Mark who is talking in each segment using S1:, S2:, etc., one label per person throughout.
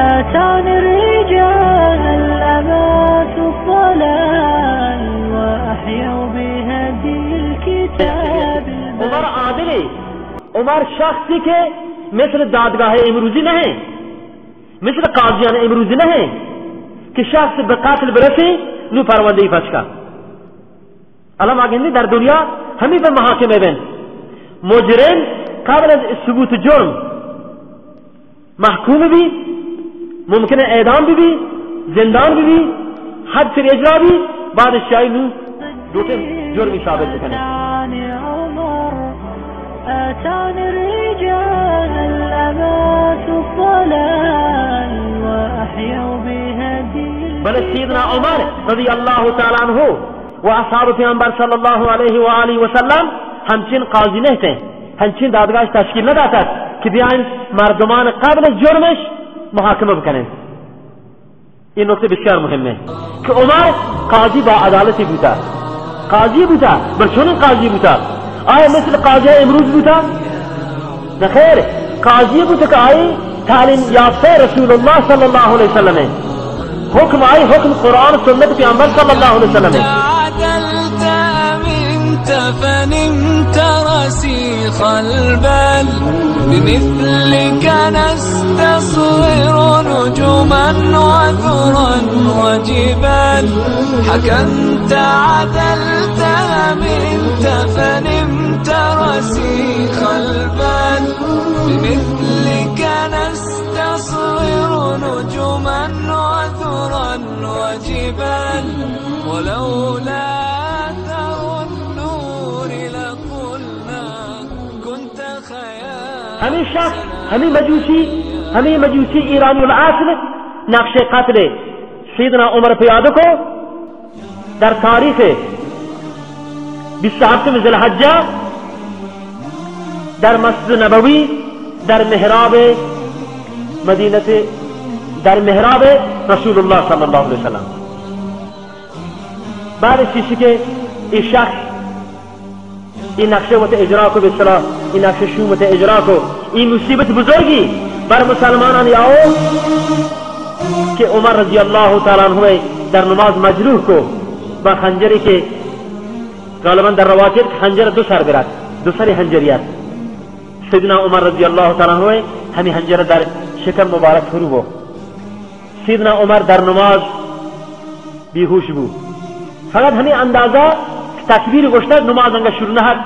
S1: أتاني الرجال الأبات الضلال وأحيوا بهدي الكتاب
S2: عمر عادله عمر شخصی که مثل دادگاه امروزی نه مثل قاضیان امروزی نه که شخص به قتل برسه نو پرونده فشکا الان آگندی در دنیا همین به محاکمه بین. مجرم قبل از ثبوت جرم محکوم بی. ممکنه اعدام بی بی زندان بی بی حد سر اجرا بی بعد شایی نو دوتن جرمی ثابت بکنه.
S1: أتاني الرجال الضلال وأحيوا بهدي
S2: بل سیدنا عمر رضی الله تعالی عنہ و اصحاب پیامبر صلی الله علیه و آله و سلم همچین قاضی نهتن همچین دادگاهش تشکیل ندادد که بیاین مردمان قبل جرمش محاکمه بکنن این نکته بسیار مهمه که عمر قاضی با عدالتی بوده قاضی بوده بل چون قاضی بوده آیا مثل قاضی امروز بوده نه خیر، قاضی بوده که آیا تعلیم یافته رسول الله صلی الله علیه وسلم حکم آئی حکم قرآن سنت پیامبر صلی الله علیه وسلم
S3: عدلت أمنت فنمت رسيخ البال. بمثلك نستصغر نجوما وثرا وجبال. حكمت عدلت أمنت فنمت رسيخ البال. بمثلك نستصغر نجوما وثرا وجبال. ولولا
S2: همین شخص همین مجوسی همین مجوسی ایرانی الاصل نقش قتل سیدنا عمر پیاده کو در تاریخ 27 ذوالحجه در مسجد نبوی در محراب مدینه در محراب رسول الله صلی الله علیه وسلم بعد چیزی که این شخص این نقشه وقت اجرا کو به اصطلاح این نقشه شومت اجرا کو این مصیبت بزرگی بر مسلمانان یاو که عمر رضی الله تعالی عنہ در نماز مجروح کو با خنجری که غالبا در رواتر خنجر دو سر برد دو سر خنجریت سیدنا عمر رضی الله تعالی عنہ همین خنجر در شکم مبارک فرو بود. سیدنا عمر در نماز بیهوش بود. فقط همین اندازه تکبیر گشته نماز انگا شروع نهد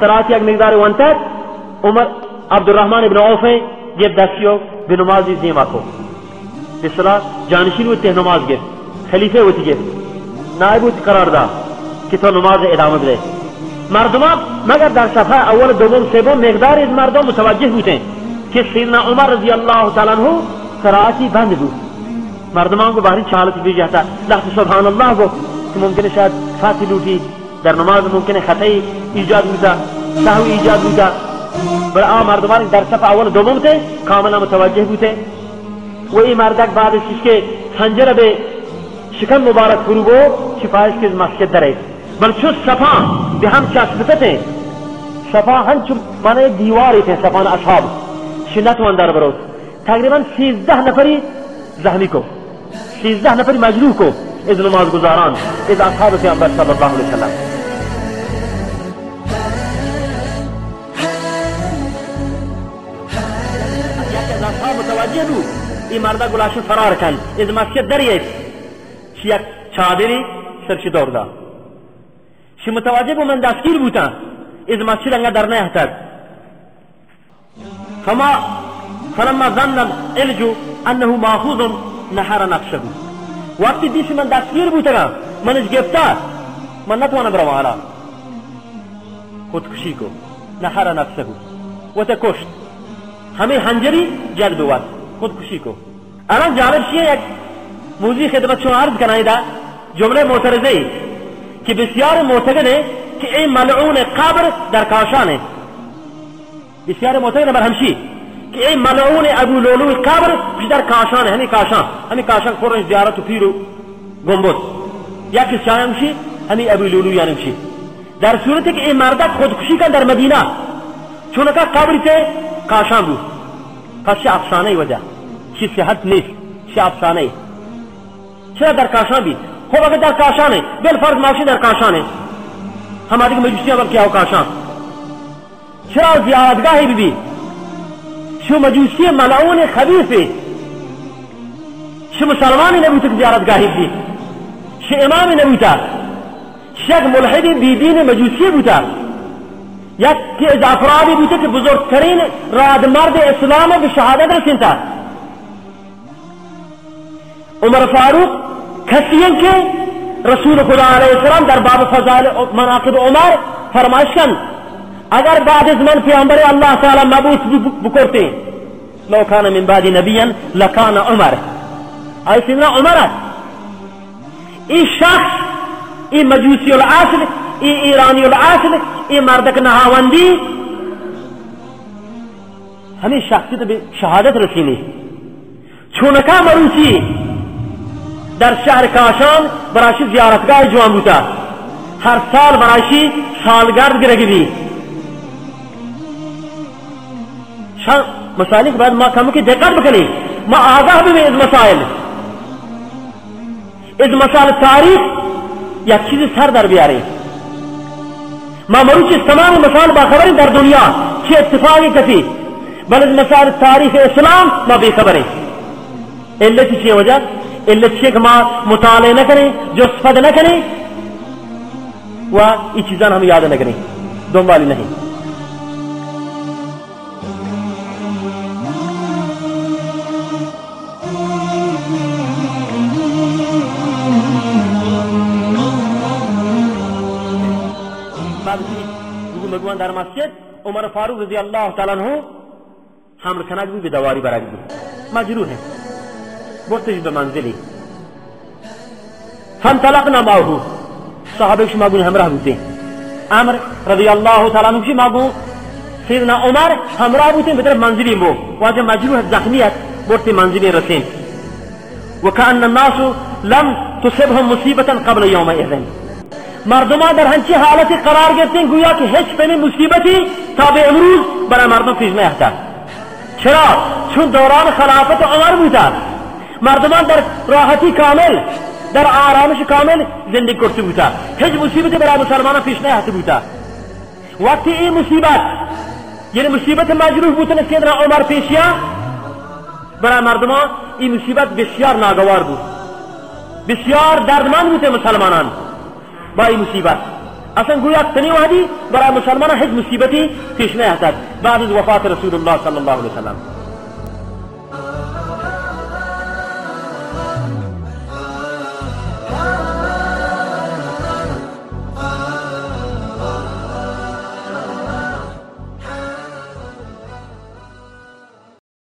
S2: قرائت یک مقدار وانتد عمر عبدالرحمن ابن عوف گرد دستیو به نمازی زیما کو۔ به جانشین و ته نماز گرد خلیفه و گرد نائب وتی قرار دا که تو نماز ادامه بده مردمان مگر در صفحه اول، دوم، سوم مقدار از مردم متوجه بودن که سیدنا عمر رضی الله تعالی عنہ قرائتی بند بود۔ مردمان کو باہری چالت بھی جاتا۔ لحظه سبحان الله گو که ممکنه شاید فاتی لوٹی۔ در نماز ممکنه خطایی ایجاد بوده سهو ایجاد بوده. بر آ مردمان در صف اول دوم ته کاملا متوجه بوده. و این مردک بعد از که خنجر به شکم مبارک فرو گو شفایش که مسجد دره بل چون صفا به هم چسبته صفا هم چون معنی دیواری ته صفان اصحاب. شنت وان در بروز تقریبا 13 نفری زخمی کو. 13 نفری مجروح کو از نماز گزاران از اصحاب پیامبر صلی الله علیه یکی بود این مرده گلاشو فرار کن. از مسجد دریت شی یک چادری سرش دور دا. شی متوجه بود من دستگیر بودم از مسجد انگا در نه فما فلما ظن الجو انه ماخوذ نحر نقشه وقتی دیسی من دستگیر بودم منش گرفتار من نتوانم بروم حالا خودکشی کو نحر نفسه و کشت همه هنجری جلب بود. خودکشی کو۔ الان جالب چیه یک موضوع خدمت شما عرض کنم دا جمله معترضه ای که بسیار معتقده که این ملعون قبر در کاشانه بسیار معتقده بر همشی که این ملعون ابو لولو قبر پیش در کاشانه همین کاشان همین کاشان خورش زیارت و پیر و گنبد۔ یکی شایم میشی همین ابو لولو یعنی میشی در صورتی که این مردک خودکشی کن در مدینه چون که قبری ته کاشان بود۔ پس چه افسانه وجه چی صحت نیست چی افسانه چرا در کاشان بی خب اگر در کاشانه. بل فرض ماشی در کاشانه. ہماری مجوسی عمل کیا ہو کاشان. چرا زیارتگاہی بی بی شو مجوسی ملعون خبیث شو مسلمان نبی تک زیارتگاہی بی شو امام نبی تا شک ملحد بی دین مجوسی بی تا یک افرادی بی تا کہ راد مرد اسلام و شہادت رسیتا عمر فاروق کسی که رسول خدا علیه السلام در باب فضائل مناقب عمر فرمایش کن. اگر بعد از من پیامبر الله تعالی مبعوث بکرته لو کان من بعد نبیا لکان عمر. ای سیدنا عمر این شخص این مجوسی الاصل این ایرانی الاصل این مردک نهاوندی همین شخصیت به شهادت رسینی چونکا مروسی در شهر کاشان برایشی زیارتگاه جوان بوده. هر سال برایشی سالگرد گرگی شان مسائلی که باید ما کمو که دقت بکنیم. ما آگاه ببین از مسائل. از مسائل تاریخ یک چیز سر در بیاریم ما مروچ تمام مسائل باخبریم در دنیا. چه اتفاقی کسی؟ بل از مسائل تاریخ اسلام ما بیخبریم علت چیه وجه؟ علت شیخ ماں مطالعے نہ کریں، جو سفد نہ کریں، وہ یہ چیزاں ہم یاد نہ کریں۔ دو والی نہیں۔ بگوان در مسجد، عمر فاروق رضی اللہ تعالیٰ عنہ حمل کھنا بھی دواری برای بھی مجروح برتش به منزلی. فانطلقنا معه صحابه شما گون همراه بودیم امر رضی الله تعالی عنہ شما گون سیدنا عمر همراه بودیم به طرف منزلی بو. واجه مجروح زخمیت برت منزلی رسیم. وكأن الناس لم تصبهم مصیبة قبل يوم إذن مردمان در هنچی حالتی قرار گرفتن گویا که هیچ فنی مصیبتی تا به امروز برای مردم پیش نیفتد چرا؟ چون دوران خلافت عمر بوده. مردمان در راحتی کامل در آرامش کامل زندگی کرده بوده هیچ مصیبتی برای مسلمان پیش نیفته بوده وقتی این مصیبت یعنی مصیبت مجروح بودن سیدنا عمر پیشیا برای مردمان این مصیبت بسیار ناگوار بود. بسیار دردمند بوده مسلمانان با این مصیبت. اصلا گویا تنی وحدی برای مسلمان هیچ مصیبتی پیش نیفتد بعد از وفات رسول الله صلی الله علیه وسلم